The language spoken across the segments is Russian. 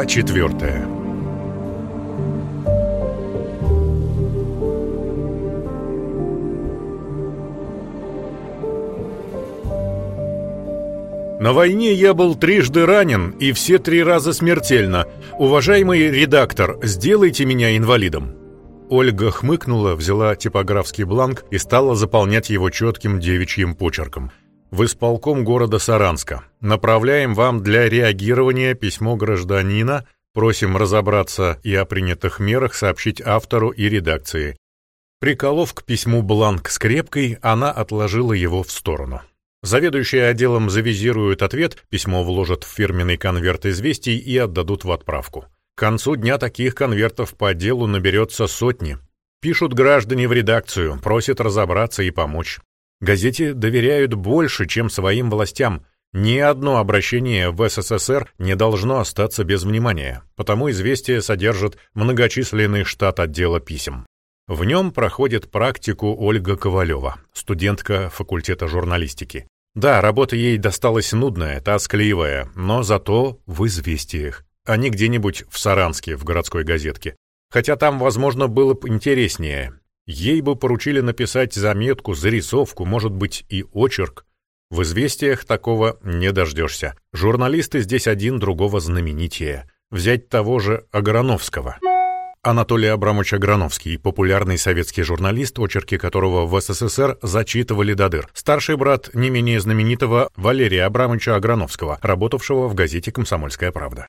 Глава четвертая На войне я был трижды ранен, и все три раза смертельно. Уважаемый редактор, сделайте меня инвалидом. Ольга хмыкнула, взяла типографский бланк и стала заполнять его четким девичьим почерком. В исполком города Саранска. Направляем вам для реагирования письмо гражданина. Просим разобраться и о принятых мерах сообщить автору и редакции. Приколов к письму бланк скрепкой, она отложила его в сторону. Заведующий отделом завизирует ответ, письмо вложат в фирменный конверт известий и отдадут в отправку. К концу дня таких конвертов по делу наберется сотни. Пишут граждане в редакцию, просят разобраться и помочь. Газете доверяют больше, чем своим властям. Ни одно обращение в СССР не должно остаться без внимания, потому известие содержит многочисленный штат отдела писем. В нем проходит практику Ольга Ковалева, студентка факультета журналистики. Да, работа ей досталась нудная, тоскливая, но зато в известиях, а не где-нибудь в Саранске, в городской газетке. Хотя там, возможно, было бы интереснее. Ей бы поручили написать заметку, зарисовку, может быть, и очерк. В известиях такого не дождешься. Журналисты здесь один другого знаменитее. Взять того же Аграновского. Анатолий Абрамович Аграновский, популярный советский журналист, очерки которого в СССР зачитывали до дыр. Старший брат не менее знаменитого Валерия Абрамовича Аграновского, работавшего в газете «Комсомольская правда».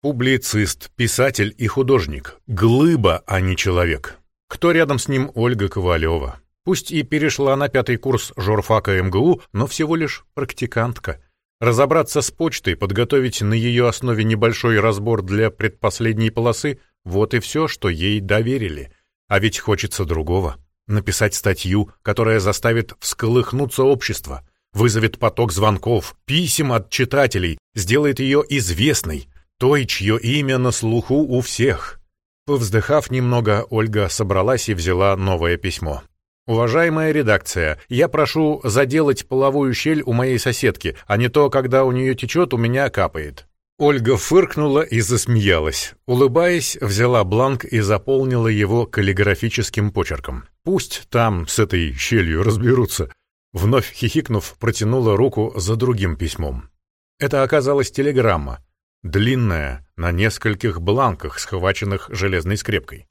Публицист, писатель и художник. Глыба, а не человек. Кто рядом с ним Ольга Ковалева? Пусть и перешла на пятый курс журфака МГУ, но всего лишь практикантка. Разобраться с почтой, подготовить на ее основе небольшой разбор для предпоследней полосы – вот и все, что ей доверили. А ведь хочется другого. Написать статью, которая заставит всколыхнуться общество, вызовет поток звонков, писем от читателей, сделает ее известной, той, чье имя на слуху у всех. Повздыхав немного, Ольга собралась и взяла новое письмо. «Уважаемая редакция, я прошу заделать половую щель у моей соседки, а не то, когда у нее течет, у меня капает. Ольга фыркнула и засмеялась. Улыбаясь, взяла бланк и заполнила его каллиграфическим почерком. Пусть там с этой щелью разберутся. Вновь хихикнув, протянула руку за другим письмом. Это оказалась телеграмма. Длинная, на нескольких бланках, схваченных железной скрепкой.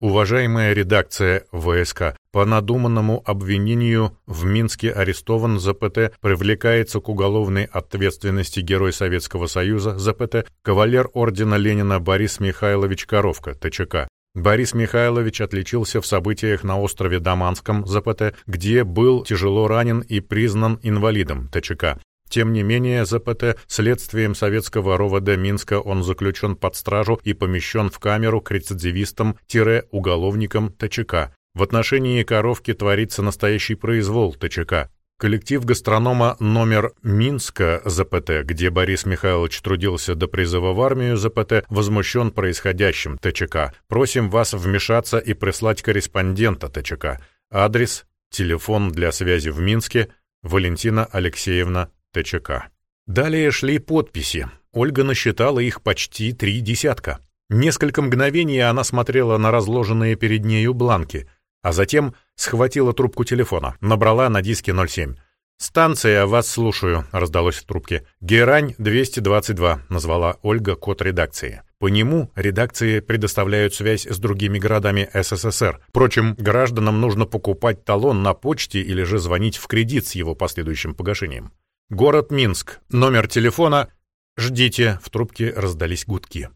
Уважаемая редакция ВСК, по надуманному обвинению в Минске арестован ЗПТ, привлекается к уголовной ответственности Герой Советского Союза ЗПТ, кавалер ордена Ленина Борис Михайлович Коровка, ТЧК. Борис Михайлович отличился в событиях на острове Даманском ЗПТ, где был тяжело ранен и признан инвалидом ТЧК. Тем не менее, ЗПТ следствием советского РОВД Минска он заключен под стражу и помещен в камеру к рецидивистам-уголовникам ТЧК. В отношении коровки творится настоящий произвол ТЧК. Коллектив гастронома номер Минска ЗПТ, где Борис Михайлович трудился до призыва в армию ЗПТ, возмущен происходящим ТЧК. Просим вас вмешаться и прислать корреспондента ТЧК. Адрес, телефон для связи в Минске, Валентина Алексеевна ТЧК. Далее шли подписи. Ольга насчитала их почти три десятка. Несколько мгновений она смотрела на разложенные перед нею бланки, а затем схватила трубку телефона, набрала на диске 07. «Станция, вас слушаю», — раздалось в трубке. «Герань 222», — назвала Ольга код редакции. По нему редакции предоставляют связь с другими городами СССР. Впрочем, гражданам нужно покупать талон на почте или же звонить в кредит с его последующим погашением. Город Минск. Номер телефона. Ждите. В трубке раздались гудки.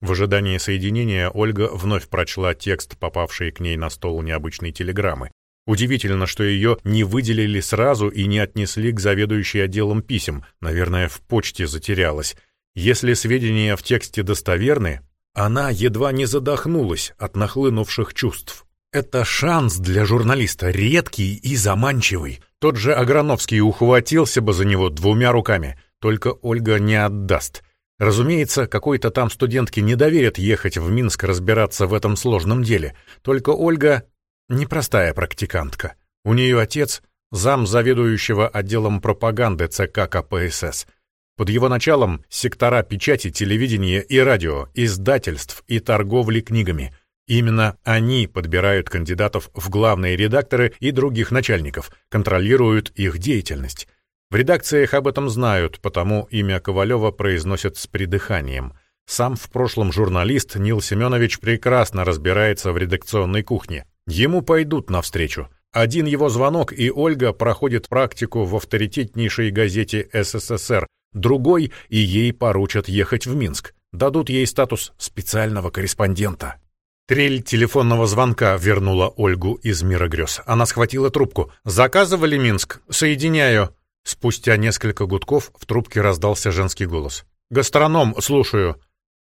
В ожидании соединения Ольга вновь прочла текст, попавший к ней на стол необычной телеграммы. Удивительно, что ее не выделили сразу и не отнесли к заведующей отделом писем. Наверное, в почте затерялась. Если сведения в тексте достоверны, она едва не задохнулась от нахлынувших чувств. Это шанс для журналиста, редкий и заманчивый. Тот же Аграновский ухватился бы за него двумя руками, только Ольга не отдаст. Разумеется, какой-то там студентке не доверят ехать в Минск разбираться в этом сложном деле. Только Ольга непростая практикантка. У нее отец — зам заведующего отделом пропаганды ЦК КПСС. Под его началом сектора печати, телевидения и радио, издательств и торговли книгами. Именно они подбирают кандидатов в главные редакторы и других начальников, контролируют их деятельность. В редакциях об этом знают, потому имя Ковалева произносят с придыханием. Сам в прошлом журналист Нил Семенович прекрасно разбирается в редакционной кухне. Ему пойдут навстречу. Один его звонок, и Ольга проходит практику в авторитетнейшей газете СССР, другой, и ей поручат ехать в Минск. Дадут ей статус специального корреспондента. Трель телефонного звонка вернула Ольгу из мира грез. Она схватила трубку. «Заказывали Минск? Соединяю». Спустя несколько гудков в трубке раздался женский голос. «Гастроном, слушаю».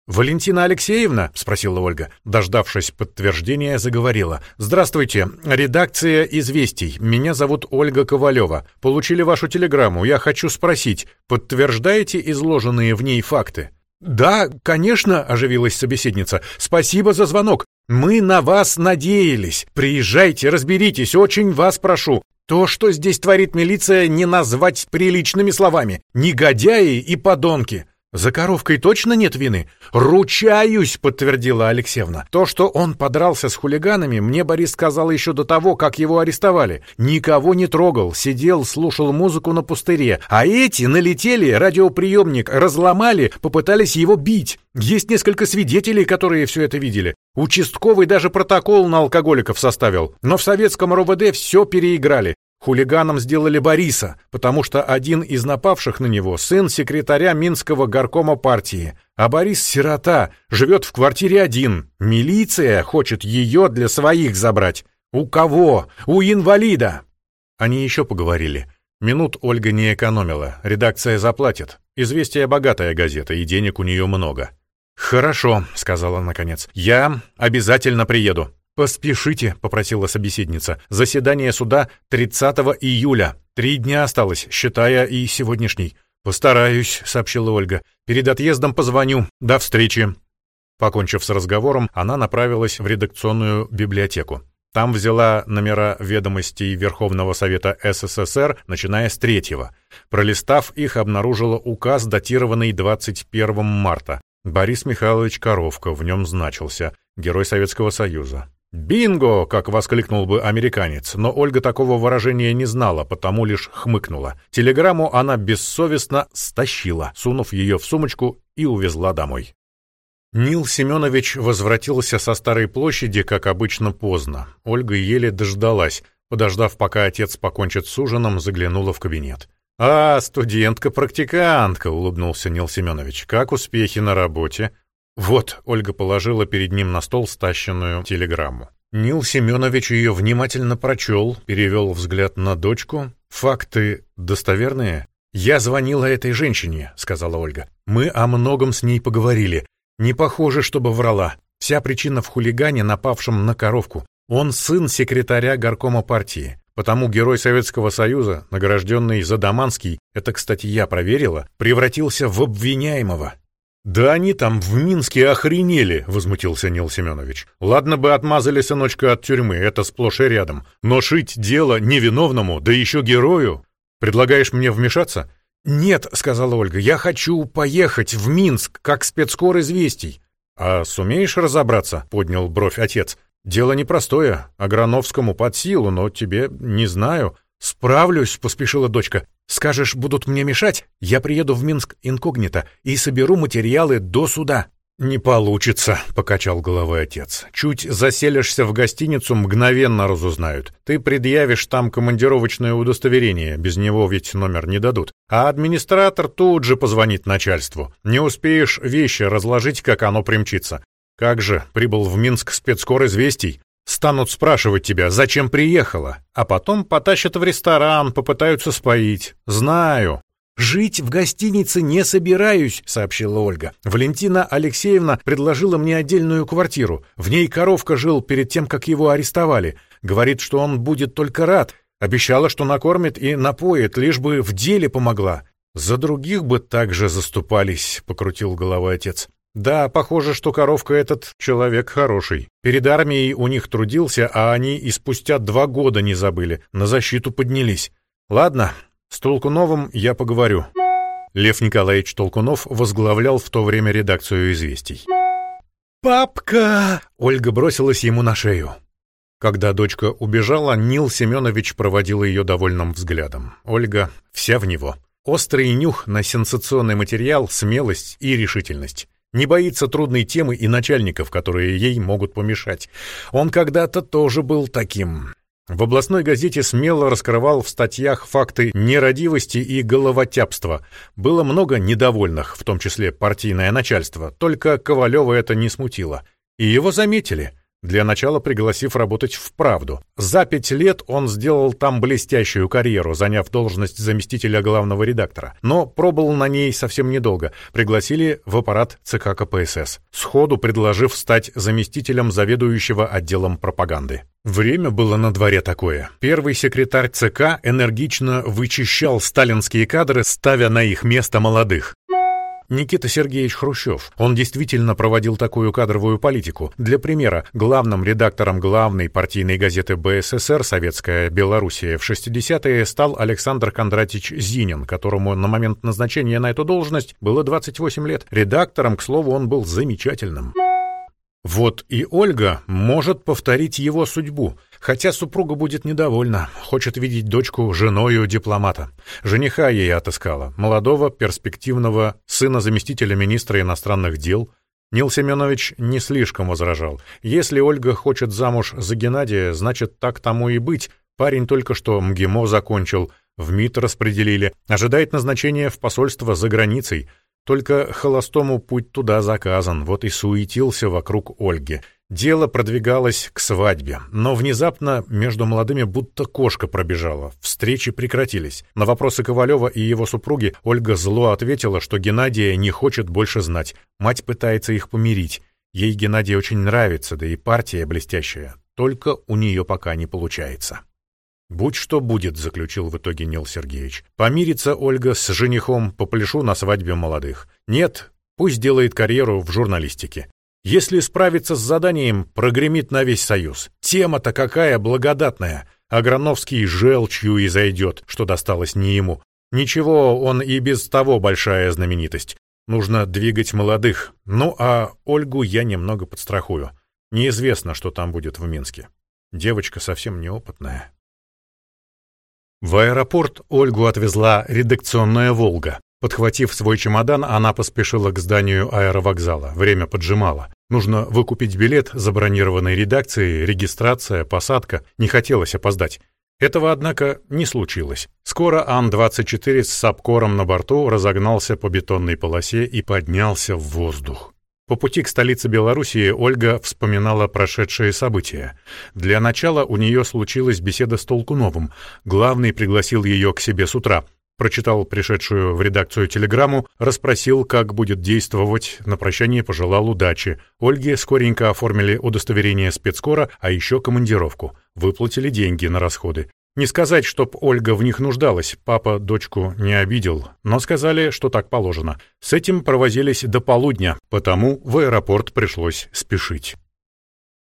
«Валентина Алексеевна?» — спросила Ольга. Дождавшись подтверждения, заговорила. «Здравствуйте. Редакция «Известий». Меня зовут Ольга Ковалева. Получили вашу телеграмму. Я хочу спросить, подтверждаете изложенные в ней факты?» «Да, конечно», — оживилась собеседница. «Спасибо за звонок. Мы на вас надеялись. Приезжайте, разберитесь, очень вас прошу. То, что здесь творит милиция, не назвать приличными словами. Негодяи и подонки. «За коровкой точно нет вины?» «Ручаюсь!» — подтвердила Алексеевна. «То, что он подрался с хулиганами, мне Борис сказал еще до того, как его арестовали. Никого не трогал, сидел, слушал музыку на пустыре. А эти налетели, радиоприемник разломали, попытались его бить. Есть несколько свидетелей, которые все это видели. Участковый даже протокол на алкоголиков составил. Но в советском РОВД все переиграли. Хулиганом сделали Бориса, потому что один из напавших на него — сын секретаря Минского горкома партии, а Борис — сирота, живет в квартире один. Милиция хочет ее для своих забрать. У кого? У инвалида!» Они еще поговорили. Минут Ольга не экономила, редакция заплатит. Известие богатая газета, и денег у нее много. «Хорошо», — сказала наконец, — «я обязательно приеду». «Поспешите», — попросила собеседница. «Заседание суда 30 июля. Три дня осталось, считая и сегодняшний». «Постараюсь», — сообщила Ольга. «Перед отъездом позвоню. До встречи». Покончив с разговором, она направилась в редакционную библиотеку. Там взяла номера ведомостей Верховного Совета СССР, начиная с третьего. Пролистав их, обнаружила указ, датированный 21 марта. Борис Михайлович Коровко в нем значился, Герой Советского Союза. «Бинго!» — как воскликнул бы американец, но Ольга такого выражения не знала, потому лишь хмыкнула. Телеграмму она бессовестно стащила, сунув ее в сумочку и увезла домой. Нил Семенович возвратился со Старой площади, как обычно, поздно. Ольга еле дождалась. Подождав, пока отец покончит с ужином, заглянула в кабинет. «А, студентка-практикантка», — улыбнулся Нил Семенович. «Как успехи на работе?» «Вот», — Ольга положила перед ним на стол стащенную телеграмму. Нил Семенович ее внимательно прочел, перевел взгляд на дочку. «Факты достоверные?» «Я звонила этой женщине», — сказала Ольга. «Мы о многом с ней поговорили. Не похоже, чтобы врала. Вся причина в хулигане, напавшем на коровку. Он сын секретаря горкома партии. Потому герой Советского Союза, награжденный за Даманский, это, кстати, я проверила, превратился в обвиняемого. «Да они там в Минске охренели!» — возмутился Нил Семенович. «Ладно бы отмазали сыночка от тюрьмы, это сплошь и рядом. Но шить дело невиновному, да еще герою! Предлагаешь мне вмешаться?» «Нет», — сказала Ольга, — «я хочу поехать в Минск, как спецкор известий». «А сумеешь разобраться?» — поднял бровь отец. «Дело непростое, Аграновскому под силу, но тебе не знаю». «Справлюсь», — поспешила дочка. Скажешь, будут мне мешать? Я приеду в Минск инкогнито и соберу материалы до суда». «Не получится», — покачал головой отец. «Чуть заселишься в гостиницу, мгновенно разузнают. Ты предъявишь там командировочное удостоверение, без него ведь номер не дадут. А администратор тут же позвонит начальству. Не успеешь вещи разложить, как оно примчится. Как же, прибыл в Минск спецкор известий. Станут спрашивать тебя, зачем приехала, а потом потащат в ресторан, попытаются споить. Знаю. «Жить в гостинице не собираюсь», — сообщила Ольга. «Валентина Алексеевна предложила мне отдельную квартиру. В ней коровка жил перед тем, как его арестовали. Говорит, что он будет только рад. Обещала, что накормит и напоит, лишь бы в деле помогла. За других бы так же заступались», — покрутил головой отец. Да, похоже, что коровка этот человек хороший. Перед армией у них трудился, а они и спустя два года не забыли, на защиту поднялись. Ладно, с Толкуновым я поговорю. Лев Николаевич Толкунов возглавлял в то время редакцию «Известий». «Папка!» — Ольга бросилась ему на шею. Когда дочка убежала, Нил Семенович проводил ее довольным взглядом. Ольга вся в него. Острый нюх на сенсационный материал, смелость и решительность. Не боится трудной темы и начальников, которые ей могут помешать. Он когда-то тоже был таким. В областной газете смело раскрывал в статьях факты нерадивости и головотяпства. Было много недовольных, в том числе партийное начальство, только Ковалева это не смутило. И его заметили — для начала пригласив работать в «Правду». За пять лет он сделал там блестящую карьеру, заняв должность заместителя главного редактора. Но пробыл на ней совсем недолго. Пригласили в аппарат ЦК КПСС, сходу предложив стать заместителем заведующего отделом пропаганды. Время было на дворе такое. Первый секретарь ЦК энергично вычищал сталинские кадры, ставя на их место молодых. Никита Сергеевич Хрущев. Он действительно проводил такую кадровую политику. Для примера, главным редактором главной партийной газеты БССР «Советская Белоруссия» в 60-е стал Александр Кондратич Зинин, которому на момент назначения на эту должность было 28 лет. Редактором, к слову, он был замечательным. Вот и Ольга может повторить его судьбу, хотя супруга будет недовольна, хочет видеть дочку женою дипломата. Жениха ей отыскала, молодого, перспективного сына заместителя министра иностранных дел. Нил Семенович не слишком возражал. Если Ольга хочет замуж за Геннадия, значит, так тому и быть. Парень только что МГИМО закончил, в МИД распределили, ожидает назначения в посольство за границей — только холостому путь туда заказан, вот и суетился вокруг Ольги. Дело продвигалось к свадьбе, но внезапно между молодыми будто кошка пробежала. Встречи прекратились. На вопросы Ковалева и его супруги Ольга зло ответила, что Геннадия не хочет больше знать. Мать пытается их помирить. Ей Геннадий очень нравится, да и партия блестящая. Только у нее пока не получается. «Будь что будет», — заключил в итоге Нил Сергеевич. «Помирится Ольга с женихом, попляшу на свадьбе молодых. Нет, пусть делает карьеру в журналистике. Если справится с заданием, прогремит на весь Союз. Тема-то какая благодатная. Аграновский желчью и зайдет, что досталось не ему. Ничего, он и без того большая знаменитость. Нужно двигать молодых. Ну, а Ольгу я немного подстрахую. Неизвестно, что там будет в Минске. Девочка совсем неопытная. В аэропорт Ольгу отвезла редакционная «Волга». Подхватив свой чемодан, она поспешила к зданию аэровокзала. Время поджимало. Нужно выкупить билет забронированной редакции, регистрация, посадка. Не хотелось опоздать. Этого, однако, не случилось. Скоро Ан-24 с Сапкором на борту разогнался по бетонной полосе и поднялся в воздух. По пути к столице Белоруссии Ольга вспоминала прошедшие события. Для начала у нее случилась беседа с Толкуновым. Главный пригласил ее к себе с утра. Прочитал пришедшую в редакцию телеграмму, расспросил, как будет действовать, на прощание пожелал удачи. Ольге скоренько оформили удостоверение спецкора, а еще командировку. Выплатили деньги на расходы. Не сказать, чтоб Ольга в них нуждалась, папа дочку не обидел, но сказали, что так положено. С этим провозились до полудня, потому в аэропорт пришлось спешить.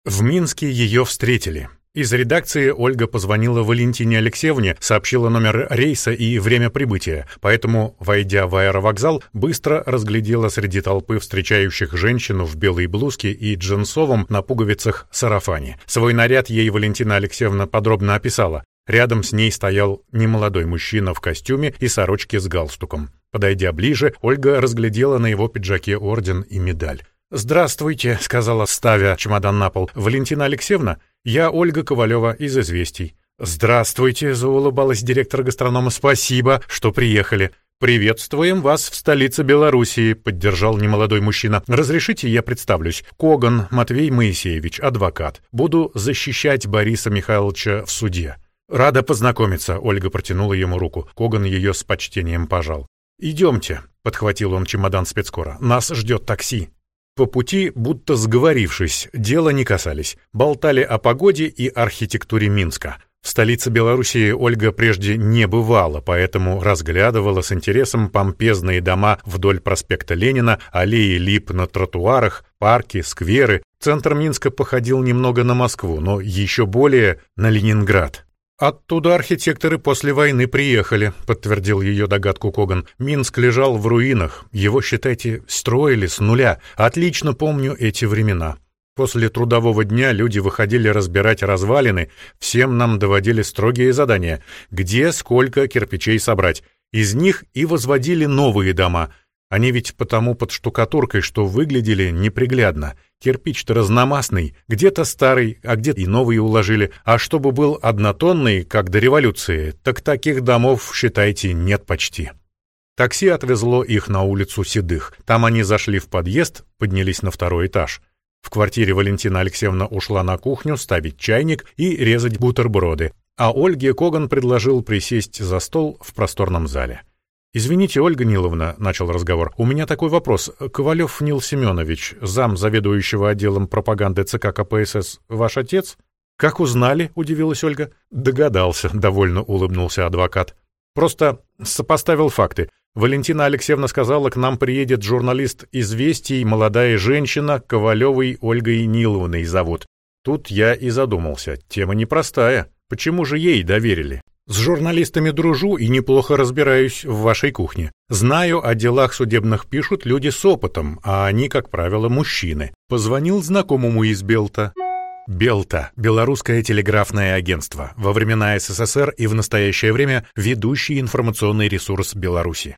В Минске ее встретили. Из редакции Ольга позвонила Валентине Алексеевне, сообщила номер рейса и время прибытия, поэтому, войдя в аэровокзал, быстро разглядела среди толпы встречающих женщину в белой блузке и джинсовом на пуговицах сарафане. Свой наряд ей Валентина Алексеевна подробно описала. Рядом с ней стоял немолодой мужчина в костюме и сорочке с галстуком. Подойдя ближе, Ольга разглядела на его пиджаке орден и медаль. «Здравствуйте», — сказала, ставя чемодан на пол. «Валентина Алексеевна? Я Ольга Ковалева из «Известий». «Здравствуйте», — заулыбалась директор гастронома. «Спасибо, что приехали». «Приветствуем вас в столице Белоруссии», — поддержал немолодой мужчина. «Разрешите, я представлюсь. Коган Матвей Моисеевич, адвокат. Буду защищать Бориса Михайловича в суде». «Рада познакомиться», — Ольга протянула ему руку. Коган ее с почтением пожал. «Идемте», — подхватил он чемодан спецкора. «Нас ждет такси». По пути, будто сговорившись, дела не касались. Болтали о погоде и архитектуре Минска. В столице Белоруссии Ольга прежде не бывала, поэтому разглядывала с интересом помпезные дома вдоль проспекта Ленина, аллеи лип на тротуарах, парки, скверы. Центр Минска походил немного на Москву, но еще более на Ленинград. «Оттуда архитекторы после войны приехали», — подтвердил ее догадку Коган. «Минск лежал в руинах. Его, считайте, строили с нуля. Отлично помню эти времена. После трудового дня люди выходили разбирать развалины, всем нам доводили строгие задания, где сколько кирпичей собрать. Из них и возводили новые дома. Они ведь потому под штукатуркой, что выглядели неприглядно. Кирпич-то разномастный, где-то старый, а где-то и новые уложили. А чтобы был однотонный, как до революции, так таких домов, считайте, нет почти. Такси отвезло их на улицу Седых. Там они зашли в подъезд, поднялись на второй этаж. В квартире Валентина Алексеевна ушла на кухню ставить чайник и резать бутерброды, а Ольге Коган предложил присесть за стол в просторном зале. «Извините, Ольга Ниловна», — начал разговор, — «у меня такой вопрос. Ковалев Нил Семенович, зам заведующего отделом пропаганды ЦК КПСС, ваш отец?» «Как узнали?» — удивилась Ольга. «Догадался», — довольно улыбнулся адвокат. «Просто сопоставил факты. Валентина Алексеевна сказала, к нам приедет журналист «Известий», молодая женщина, Ковалевой Ольгой Ниловной зовут. Тут я и задумался. Тема непростая. Почему же ей доверили? С журналистами дружу и неплохо разбираюсь в вашей кухне. Знаю, о делах судебных пишут люди с опытом, а они, как правило, мужчины. Позвонил знакомому из Белта. Белта – белорусское телеграфное агентство, во времена СССР и в настоящее время ведущий информационный ресурс Беларуси.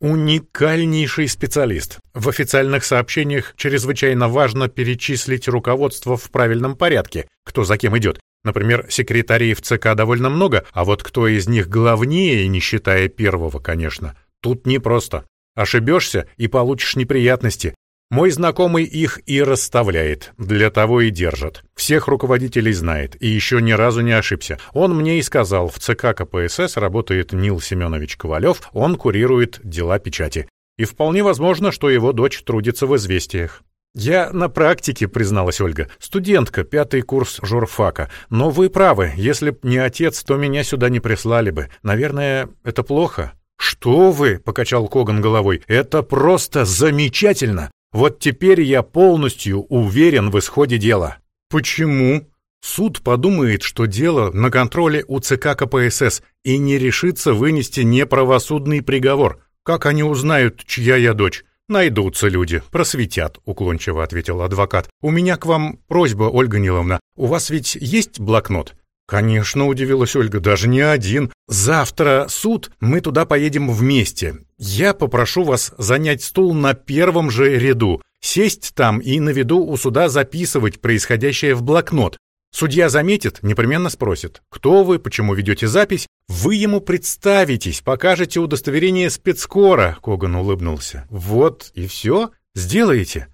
Уникальнейший специалист. В официальных сообщениях чрезвычайно важно перечислить руководство в правильном порядке, кто за кем идет. Например, секретарей в ЦК довольно много, а вот кто из них главнее, не считая первого, конечно, тут непросто. Ошибешься и получишь неприятности, мой знакомый их и расставляет, для того и держит. Всех руководителей знает, и еще ни разу не ошибся. Он мне и сказал, в ЦК КПСС работает Нил Семенович Ковалев, он курирует дела печати. И вполне возможно, что его дочь трудится в «Известиях». «Я на практике», — призналась Ольга. «Студентка, пятый курс журфака. Но вы правы, если б не отец, то меня сюда не прислали бы. Наверное, это плохо». «Что вы?» — покачал Коган головой. «Это просто замечательно! Вот теперь я полностью уверен в исходе дела. Почему? Суд подумает, что дело на контроле у ЦК КПСС и не решится вынести неправосудный приговор. Как они узнают, чья я дочь? «Найдутся люди, просветят», — уклончиво ответил адвокат. «У меня к вам просьба, Ольга Ниловна. У вас ведь есть блокнот?» «Конечно», — удивилась Ольга, — «даже не один. Завтра суд, мы туда поедем вместе. Я попрошу вас занять стул на первом же ряду, сесть там и на виду у суда записывать происходящее в блокнот. Судья заметит, непременно спросит, кто вы, почему ведете запись. Вы ему представитесь, покажете удостоверение спецкора, Коган улыбнулся. Вот и все, сделаете.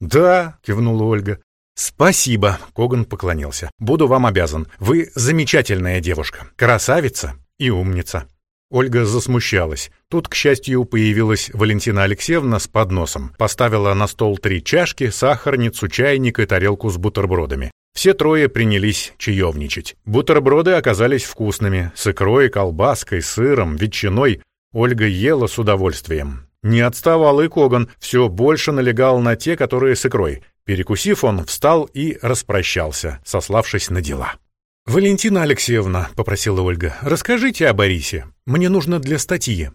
Да, кивнула Ольга. «Спасибо», — Коган поклонился. «Буду вам обязан. Вы замечательная девушка, красавица и умница». Ольга засмущалась. Тут, к счастью, появилась Валентина Алексеевна с подносом. Поставила на стол три чашки, сахарницу, чайник и тарелку с бутербродами. Все трое принялись чаевничать. Бутерброды оказались вкусными, с икрой, колбаской, сыром, ветчиной. Ольга ела с удовольствием. Не отставал и Коган, все больше налегал на те, которые с икрой. Перекусив, он встал и распрощался, сославшись на дела. «Валентина Алексеевна», — попросила Ольга, — «расскажите о Борисе. Мне нужно для статьи».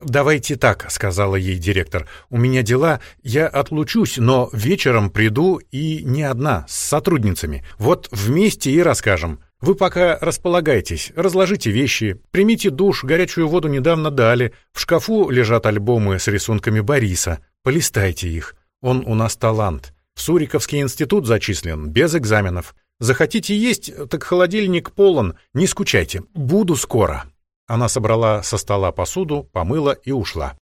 «Давайте так», — сказала ей директор. «У меня дела, я отлучусь, но вечером приду и не одна, с сотрудницами. Вот вместе и расскажем. Вы пока располагайтесь, разложите вещи, примите душ, горячую воду недавно дали. В шкафу лежат альбомы с рисунками Бориса. Полистайте их. Он у нас талант. В Суриковский институт зачислен, без экзаменов. Захотите есть, так холодильник полон, не скучайте, буду скоро». Она собрала со стола посуду, помыла и ушла.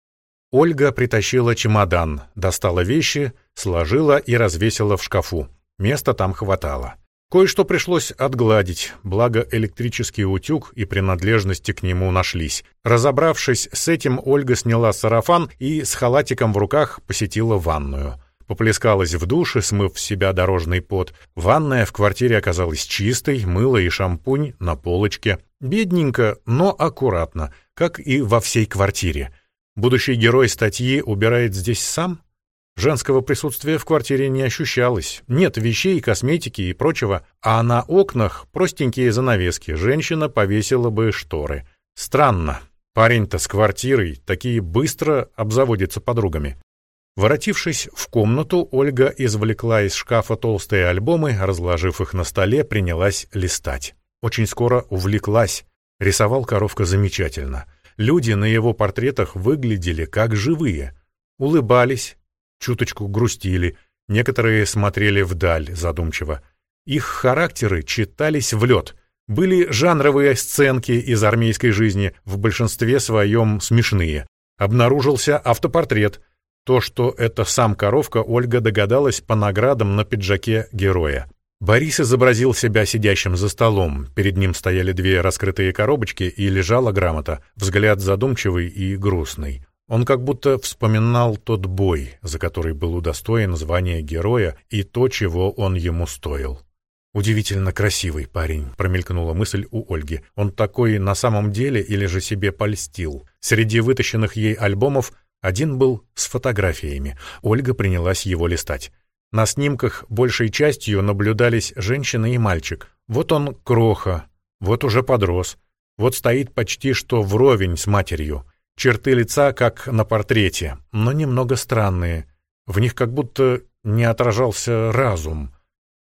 Ольга притащила чемодан, достала вещи, сложила и развесила в шкафу. Места там хватало. Кое-что пришлось отгладить, благо электрический утюг и принадлежности к нему нашлись. Разобравшись с этим, Ольга сняла сарафан и с халатиком в руках посетила ванную. Поплескалась в душе, смыв в себя дорожный пот. Ванная в квартире оказалась чистой, мыло и шампунь на полочке. Бедненько, но аккуратно, как и во всей квартире. Будущий герой статьи убирает здесь сам? Женского присутствия в квартире не ощущалось. Нет вещей, косметики и прочего, а на окнах простенькие занавески. Женщина повесила бы шторы. Странно. Парень-то с квартирой, такие быстро обзаводятся подругами. Воротившись в комнату, Ольга извлекла из шкафа толстые альбомы, разложив их на столе, принялась листать. Очень скоро увлеклась. Рисовал коровка замечательно. Люди на его портретах выглядели как живые. Улыбались, чуточку грустили, некоторые смотрели вдаль задумчиво. Их характеры читались в лед. Были жанровые сценки из армейской жизни, в большинстве своем смешные. Обнаружился автопортрет. То, что это сам коровка, Ольга догадалась по наградам на пиджаке героя. Борис изобразил себя сидящим за столом. Перед ним стояли две раскрытые коробочки и лежала грамота, взгляд задумчивый и грустный. Он как будто вспоминал тот бой, за который был удостоен звания героя и то, чего он ему стоил. «Удивительно красивый парень», — промелькнула мысль у Ольги. «Он такой на самом деле или же себе польстил?» Среди вытащенных ей альбомов один был с фотографиями. Ольга принялась его листать. На снимках большей частью наблюдались женщина и мальчик. Вот он кроха, вот уже подрос, вот стоит почти что вровень с матерью. Черты лица, как на портрете, но немного странные. В них как будто не отражался разум.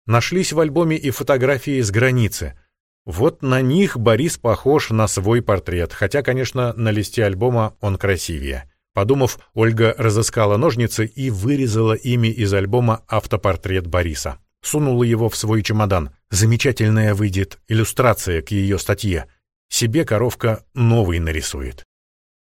Нашлись в альбоме и фотографии с границы. Вот на них Борис похож на свой портрет, хотя, конечно, на листе альбома он красивее. Подумав, Ольга разыскала ножницы и вырезала ими из альбома автопортрет Бориса. Сунула его в свой чемодан. Замечательная выйдет иллюстрация к ее статье. Себе коровка новый нарисует.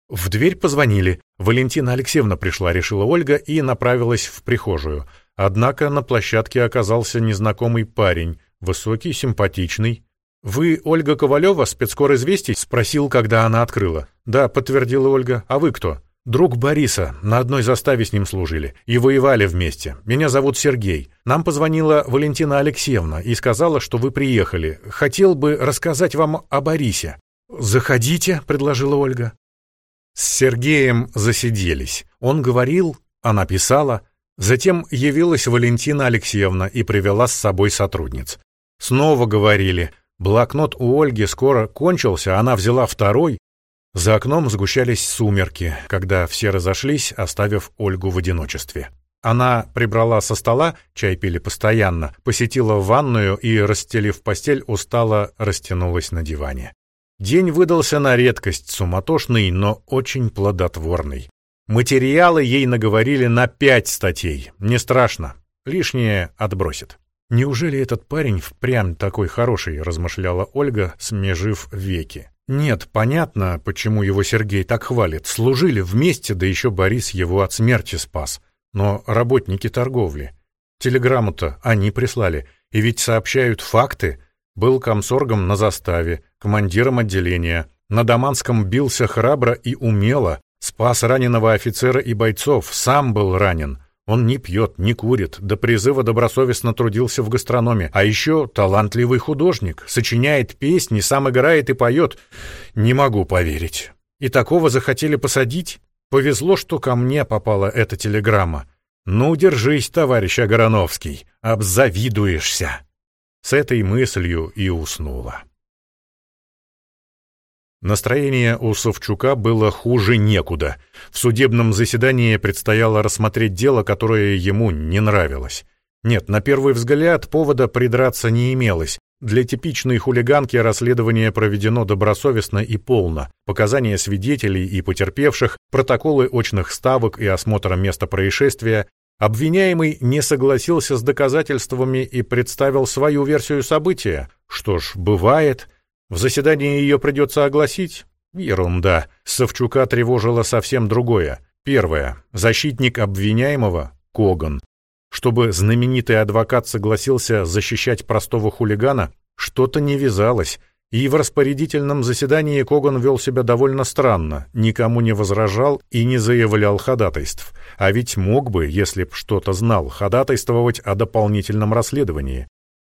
В дверь позвонили. Валентина Алексеевна пришла, решила Ольга, и направилась в прихожую. Однако на площадке оказался незнакомый парень, высокий, симпатичный. «Вы Ольга Ковалева, спецкор известий?» — спросил, когда она открыла. «Да», — подтвердила Ольга. «А вы кто?» «Друг Бориса. На одной заставе с ним служили. И воевали вместе. Меня зовут Сергей. Нам позвонила Валентина Алексеевна и сказала, что вы приехали. Хотел бы рассказать вам о Борисе». «Заходите», — предложила Ольга. С Сергеем засиделись. Он говорил, она писала. Затем явилась Валентина Алексеевна и привела с собой сотрудниц. Снова говорили. Блокнот у Ольги скоро кончился, она взяла второй. За окном сгущались сумерки, когда все разошлись, оставив Ольгу в одиночестве. Она прибрала со стола, чай пили постоянно, посетила ванную и, расстелив постель, устало растянулась на диване. День выдался на редкость суматошный, но очень плодотворный. Материалы ей наговорили на пять статей. Не страшно. Лишнее отбросит. «Неужели этот парень впрямь такой хороший?» — размышляла Ольга, смежив веки. «Нет, понятно, почему его Сергей так хвалит. Служили вместе, да еще Борис его от смерти спас. Но работники торговли. Телеграмму-то они прислали. И ведь сообщают факты. Был комсоргом на заставе, командиром отделения. На Даманском бился храбро и умело, спас раненого офицера и бойцов, сам был ранен. Он не пьет, не курит, до призыва добросовестно трудился в гастрономе. А еще талантливый художник, сочиняет песни, сам играет и поет. Не могу поверить. И такого захотели посадить? Повезло, что ко мне попала эта телеграмма. Ну, держись, товарищ Агороновский, обзавидуешься. С этой мыслью и уснула. Настроение у Совчука было хуже некуда. В судебном заседании предстояло рассмотреть дело, которое ему не нравилось. Нет, на первый взгляд повода придраться не имелось. Для типичной хулиганки расследование проведено добросовестно и полно. Показания свидетелей и потерпевших, протоколы очных ставок и осмотра места происшествия, Обвиняемый не согласился с доказательствами и представил свою версию события. Что ж, бывает. В заседании ее придется огласить? Ерунда. Савчука тревожило совсем другое. Первое. Защитник обвиняемого — Коган. Чтобы знаменитый адвокат согласился защищать простого хулигана, что-то не вязалось. И в распорядительном заседании Коган вел себя довольно странно, никому не возражал и не заявлял ходатайств. А ведь мог бы, если б что-то знал, ходатайствовать о дополнительном расследовании.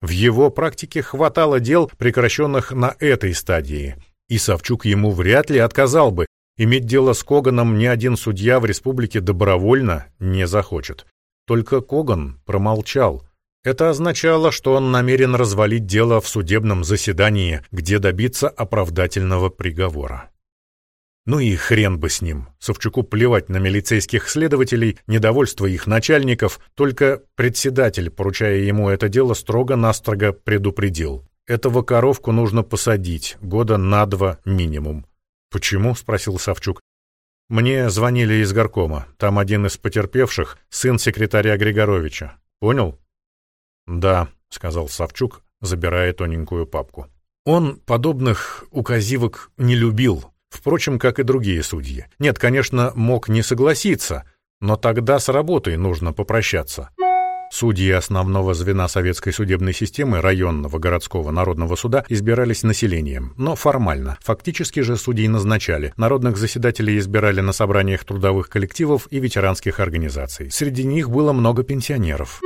В его практике хватало дел, прекращенных на этой стадии. И Савчук ему вряд ли отказал бы. Иметь дело с Коганом ни один судья в республике добровольно не захочет. Только Коган промолчал. Это означало, что он намерен развалить дело в судебном заседании, где добиться оправдательного приговора. Ну и хрен бы с ним. Савчуку плевать на милицейских следователей, недовольство их начальников, только председатель, поручая ему это дело, строго-настрого предупредил. Этого коровку нужно посадить, года на два минимум. «Почему?» — спросил Савчук. «Мне звонили из горкома. Там один из потерпевших — сын секретаря Григоровича. Понял?» «Да», — сказал Савчук, забирая тоненькую папку. Он подобных указивок не любил, Впрочем, как и другие судьи. Нет, конечно, мог не согласиться, но тогда с работой нужно попрощаться. Судьи основного звена советской судебной системы районного городского народного суда избирались населением, но формально. Фактически же судей назначали. Народных заседателей избирали на собраниях трудовых коллективов и ветеранских организаций. Среди них было много пенсионеров.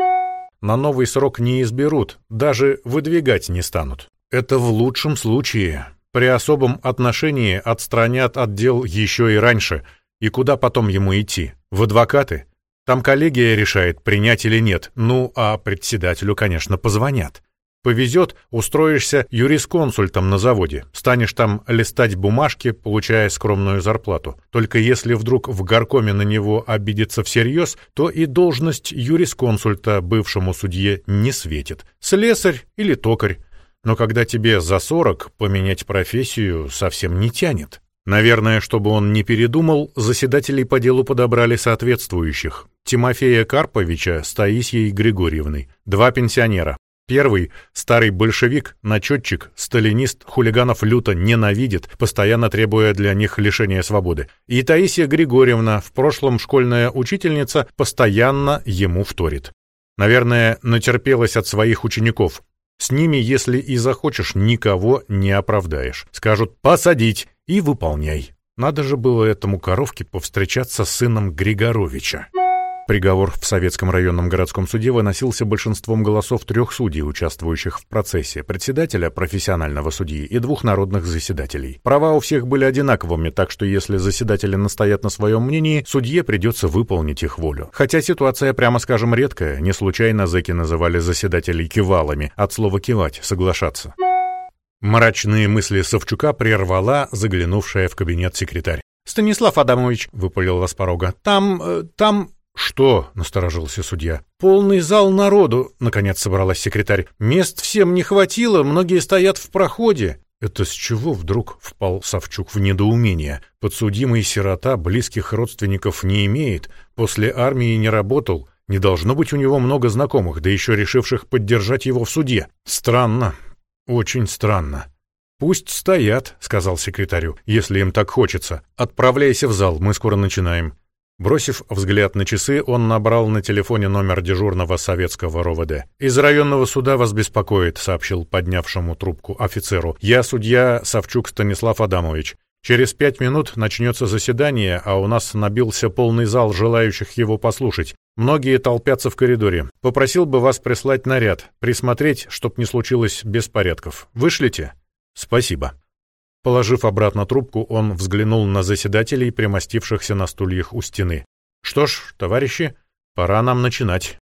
На новый срок не изберут, даже выдвигать не станут. Это в лучшем случае. При особом отношении отстранят от дел еще и раньше. И куда потом ему идти? В адвокаты? Там коллегия решает, принять или нет. Ну, а председателю, конечно, позвонят. Повезет, устроишься юрисконсультом на заводе. Станешь там листать бумажки, получая скромную зарплату. Только если вдруг в горкоме на него обидится всерьез, то и должность юрисконсульта бывшему судье не светит. Слесарь или токарь но когда тебе за сорок, поменять профессию совсем не тянет. Наверное, чтобы он не передумал, заседателей по делу подобрали соответствующих. Тимофея Карповича с Таисией Григорьевной. Два пенсионера. Первый — старый большевик, начетчик, сталинист, хулиганов люто ненавидит, постоянно требуя для них лишения свободы. И Таисия Григорьевна, в прошлом школьная учительница, постоянно ему вторит. Наверное, натерпелась от своих учеников, с ними, если и захочешь, никого не оправдаешь. Скажут «посадить» и выполняй. Надо же было этому коровке повстречаться с сыном Григоровича. Приговор в Советском районном городском суде выносился большинством голосов трех судей, участвующих в процессе, председателя, профессионального судьи и двух народных заседателей. Права у всех были одинаковыми, так что если заседатели настоят на своем мнении, судье придется выполнить их волю. Хотя ситуация, прямо скажем, редкая, не случайно зэки называли заседателей кивалами, от слова «кивать», «соглашаться». Мрачные мысли Савчука прервала заглянувшая в кабинет секретарь. «Станислав Адамович», — выпалил вас порога, — «там... Э, там...» «Что?» — насторожился судья. «Полный зал народу!» — наконец собралась секретарь. «Мест всем не хватило, многие стоят в проходе». Это с чего вдруг впал Савчук в недоумение? Подсудимый сирота близких родственников не имеет, после армии не работал, не должно быть у него много знакомых, да еще решивших поддержать его в суде. Странно, очень странно. «Пусть стоят», — сказал секретарю, — «если им так хочется. Отправляйся в зал, мы скоро начинаем». Бросив взгляд на часы, он набрал на телефоне номер дежурного советского РОВД. «Из районного суда вас беспокоит», — сообщил поднявшему трубку офицеру. «Я судья Савчук Станислав Адамович. Через пять минут начнется заседание, а у нас набился полный зал желающих его послушать. Многие толпятся в коридоре. Попросил бы вас прислать наряд, присмотреть, чтоб не случилось беспорядков. Вышлите?» «Спасибо». Положив обратно трубку, он взглянул на заседателей, примостившихся на стульях у стены. «Что ж, товарищи, пора нам начинать».